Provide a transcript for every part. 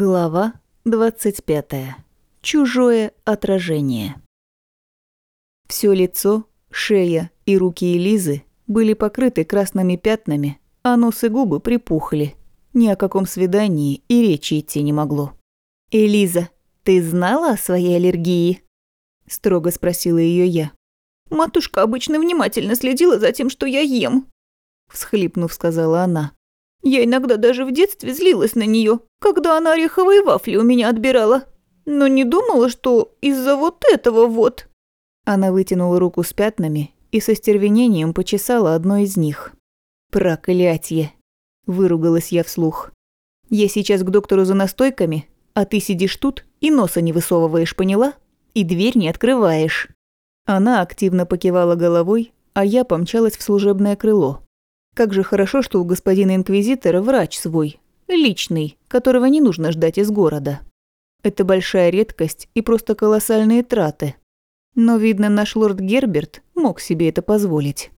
Глава 25. Чужое отражение. Всё лицо, шея и руки Элизы были покрыты красными пятнами, а нос и губы припухли. Ни о каком свидании и речи идти не могло. «Элиза, ты знала о своей аллергии?» – строго спросила её я. «Матушка обычно внимательно следила за тем, что я ем», – всхлипнув, сказала она. Я иногда даже в детстве злилась на нее, когда она ореховые вафли у меня отбирала. Но не думала, что из-за вот этого вот. Она вытянула руку с пятнами и со стервенением почесала одно из них. «Проклятье!» – выругалась я вслух. «Я сейчас к доктору за настойками, а ты сидишь тут и носа не высовываешь, поняла? И дверь не открываешь». Она активно покивала головой, а я помчалась в служебное крыло. Как же хорошо, что у господина инквизитора врач свой, личный, которого не нужно ждать из города. Это большая редкость и просто колоссальные траты. Но, видно, наш лорд Герберт мог себе это позволить.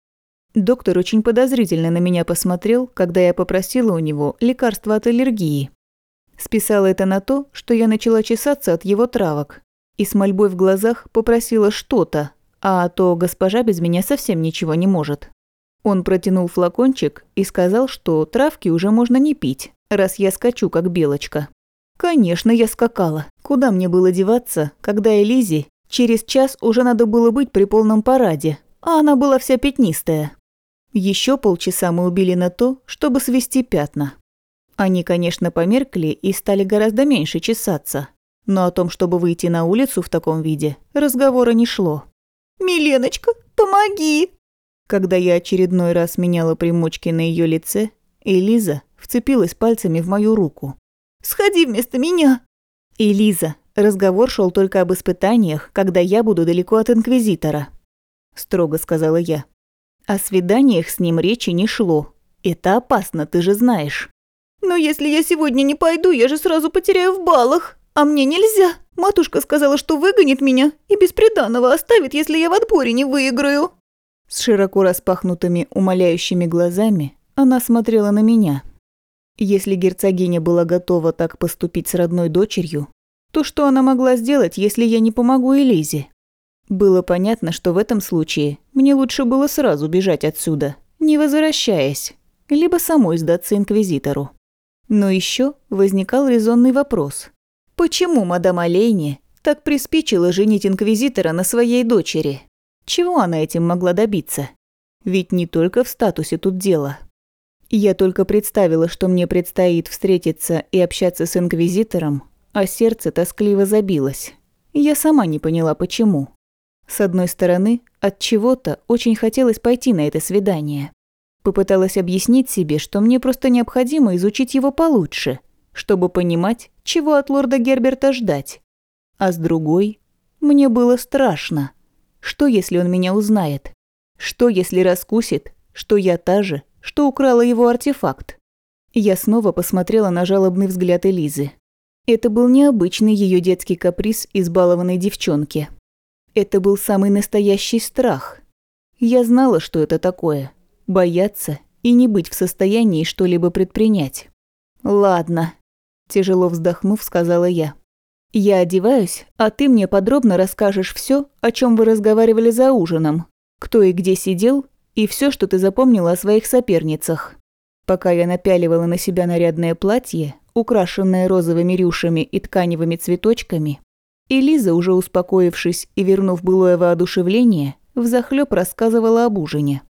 Доктор очень подозрительно на меня посмотрел, когда я попросила у него лекарства от аллергии. Списала это на то, что я начала чесаться от его травок. И с мольбой в глазах попросила что-то, а то госпожа без меня совсем ничего не может. Он протянул флакончик и сказал, что травки уже можно не пить, раз я скачу, как белочка. Конечно, я скакала. Куда мне было деваться, когда Элизе через час уже надо было быть при полном параде, а она была вся пятнистая. Еще полчаса мы убили на то, чтобы свести пятна. Они, конечно, померкли и стали гораздо меньше чесаться. Но о том, чтобы выйти на улицу в таком виде, разговора не шло. «Миленочка, помоги!» Когда я очередной раз меняла примочки на ее лице, Элиза вцепилась пальцами в мою руку. «Сходи вместо меня!» «Элиза, разговор шел только об испытаниях, когда я буду далеко от Инквизитора», – строго сказала я. «О свиданиях с ним речи не шло. Это опасно, ты же знаешь». «Но если я сегодня не пойду, я же сразу потеряю в баллах, а мне нельзя. Матушка сказала, что выгонит меня и бесприданного оставит, если я в отборе не выиграю». С широко распахнутыми, умоляющими глазами она смотрела на меня. Если герцогиня была готова так поступить с родной дочерью, то что она могла сделать, если я не помогу Элизе? Было понятно, что в этом случае мне лучше было сразу бежать отсюда, не возвращаясь, либо самой сдаться инквизитору. Но еще возникал резонный вопрос. Почему мадам Олейни так приспичила женить инквизитора на своей дочери? Чего она этим могла добиться? Ведь не только в статусе тут дело. Я только представила, что мне предстоит встретиться и общаться с инквизитором, а сердце тоскливо забилось. Я сама не поняла, почему. С одной стороны, от чего-то очень хотелось пойти на это свидание. Попыталась объяснить себе, что мне просто необходимо изучить его получше, чтобы понимать, чего от лорда Герберта ждать. А с другой, мне было страшно. Что, если он меня узнает? Что, если раскусит, что я та же, что украла его артефакт? Я снова посмотрела на жалобный взгляд Элизы. Это был необычный ее детский каприз избалованной девчонки. Это был самый настоящий страх. Я знала, что это такое. Бояться и не быть в состоянии что-либо предпринять. «Ладно», – тяжело вздохнув, сказала я. Я одеваюсь, а ты мне подробно расскажешь все, о чем вы разговаривали за ужином, кто и где сидел, и все, что ты запомнила о своих соперницах. Пока я напяливала на себя нарядное платье, украшенное розовыми рюшами и тканевыми цветочками, Элиза, уже успокоившись и вернув былое воодушевление, взахлёб рассказывала об ужине.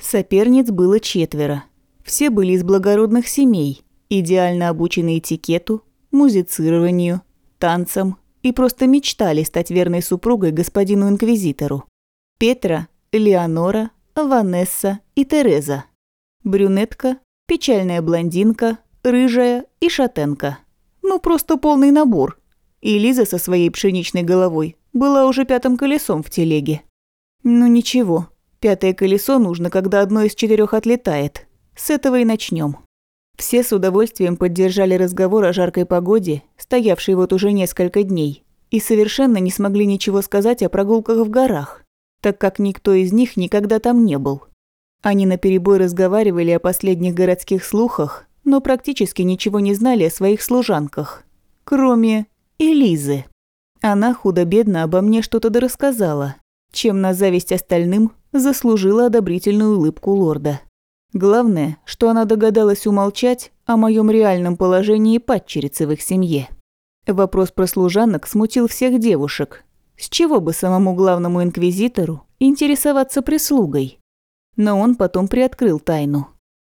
Соперниц было четверо. Все были из благородных семей, идеально обучены этикету, музицированию, танцам и просто мечтали стать верной супругой господину инквизитору. Петра, Леонора, Ванесса и Тереза. Брюнетка, печальная блондинка, рыжая и шатенка. Ну, просто полный набор. И Лиза со своей пшеничной головой была уже пятым колесом в телеге. Ну ничего, пятое колесо нужно, когда одно из четырех отлетает. С этого и начнем. Все с удовольствием поддержали разговор о жаркой погоде, стоявшей вот уже несколько дней, и совершенно не смогли ничего сказать о прогулках в горах, так как никто из них никогда там не был. Они наперебой разговаривали о последних городских слухах, но практически ничего не знали о своих служанках. Кроме Элизы. Она худо-бедно обо мне что-то дорассказала, чем на зависть остальным заслужила одобрительную улыбку лорда. Главное, что она догадалась умолчать о моем реальном положении падчерицы в их семье. Вопрос про служанок смутил всех девушек. С чего бы самому главному инквизитору интересоваться прислугой? Но он потом приоткрыл тайну.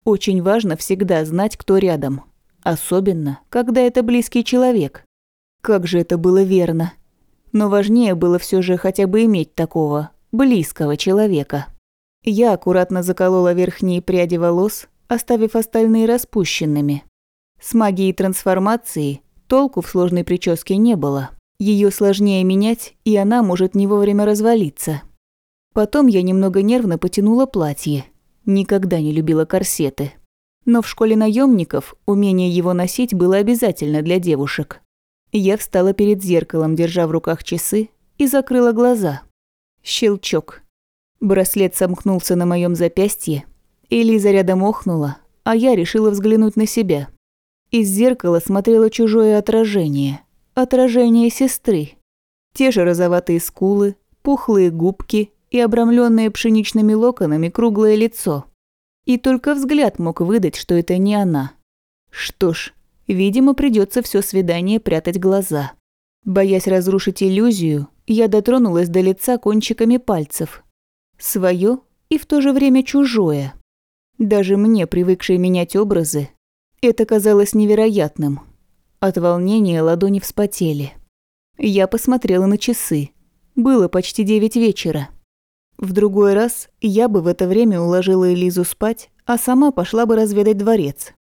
Очень важно всегда знать, кто рядом. Особенно, когда это близкий человек. Как же это было верно. Но важнее было все же хотя бы иметь такого, близкого человека. Я аккуратно заколола верхние пряди волос, оставив остальные распущенными. С магией трансформации толку в сложной прическе не было. Ее сложнее менять, и она может не вовремя развалиться. Потом я немного нервно потянула платье. Никогда не любила корсеты. Но в школе наемников умение его носить было обязательно для девушек. Я встала перед зеркалом, держа в руках часы, и закрыла глаза. Щелчок. Браслет сомкнулся на моем запястье, и Лиза рядом охнула, а я решила взглянуть на себя. Из зеркала смотрело чужое отражение. Отражение сестры. Те же розоватые скулы, пухлые губки и обрамленное пшеничными локонами круглое лицо. И только взгляд мог выдать, что это не она. Что ж, видимо, придется все свидание прятать глаза. Боясь разрушить иллюзию, я дотронулась до лица кончиками пальцев. Своё и в то же время чужое. Даже мне, привыкшей менять образы, это казалось невероятным. От волнения ладони вспотели. Я посмотрела на часы. Было почти девять вечера. В другой раз я бы в это время уложила Элизу спать, а сама пошла бы разведать дворец.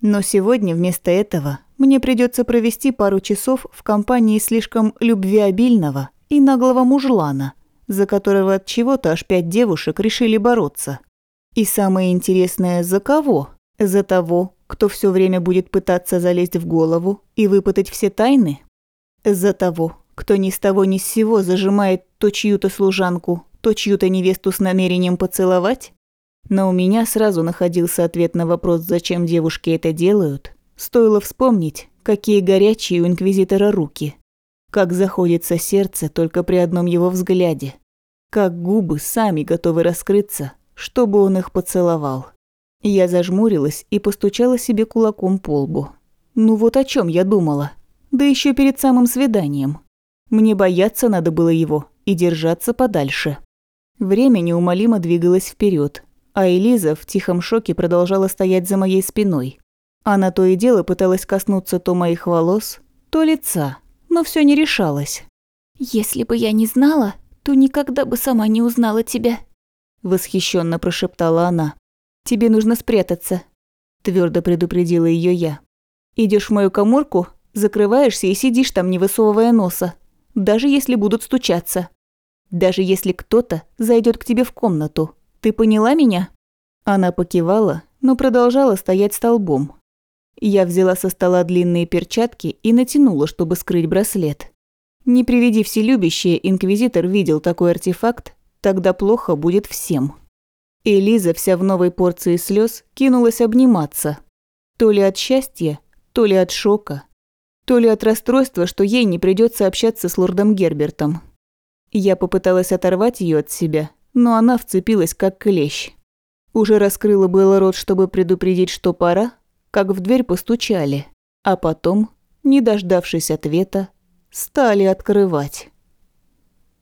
Но сегодня вместо этого мне придется провести пару часов в компании слишком любвеобильного и наглого мужлана, за которого от чего-то аж пять девушек решили бороться. И самое интересное, за кого? За того, кто все время будет пытаться залезть в голову и выпытать все тайны? За того, кто ни с того ни с сего зажимает то чью-то служанку, то чью-то невесту с намерением поцеловать? Но у меня сразу находился ответ на вопрос, зачем девушки это делают. Стоило вспомнить, какие горячие у инквизитора руки. Как заходится сердце только при одном его взгляде. Как губы сами готовы раскрыться, чтобы он их поцеловал. Я зажмурилась и постучала себе кулаком по лбу. Ну вот о чем я думала. Да еще перед самым свиданием. Мне бояться надо было его и держаться подальше. Время неумолимо двигалось вперед, а Элиза в тихом шоке продолжала стоять за моей спиной. Она то и дело пыталась коснуться то моих волос, то лица, но все не решалось. «Если бы я не знала, то никогда бы сама не узнала тебя», – восхищенно прошептала она. «Тебе нужно спрятаться», – твердо предупредила ее я. Идешь в мою коморку, закрываешься и сидишь там, не высовывая носа, даже если будут стучаться даже если кто-то зайдет к тебе в комнату. Ты поняла меня?» Она покивала, но продолжала стоять столбом. Я взяла со стола длинные перчатки и натянула, чтобы скрыть браслет. Не приведи вселюбящее, инквизитор видел такой артефакт, тогда плохо будет всем. Элиза вся в новой порции слез кинулась обниматься. То ли от счастья, то ли от шока, то ли от расстройства, что ей не придется общаться с лордом Гербертом. Я попыталась оторвать ее от себя, но она вцепилась как клещ. Уже раскрыла было рот, чтобы предупредить, что пора, как в дверь постучали, а потом, не дождавшись ответа, стали открывать.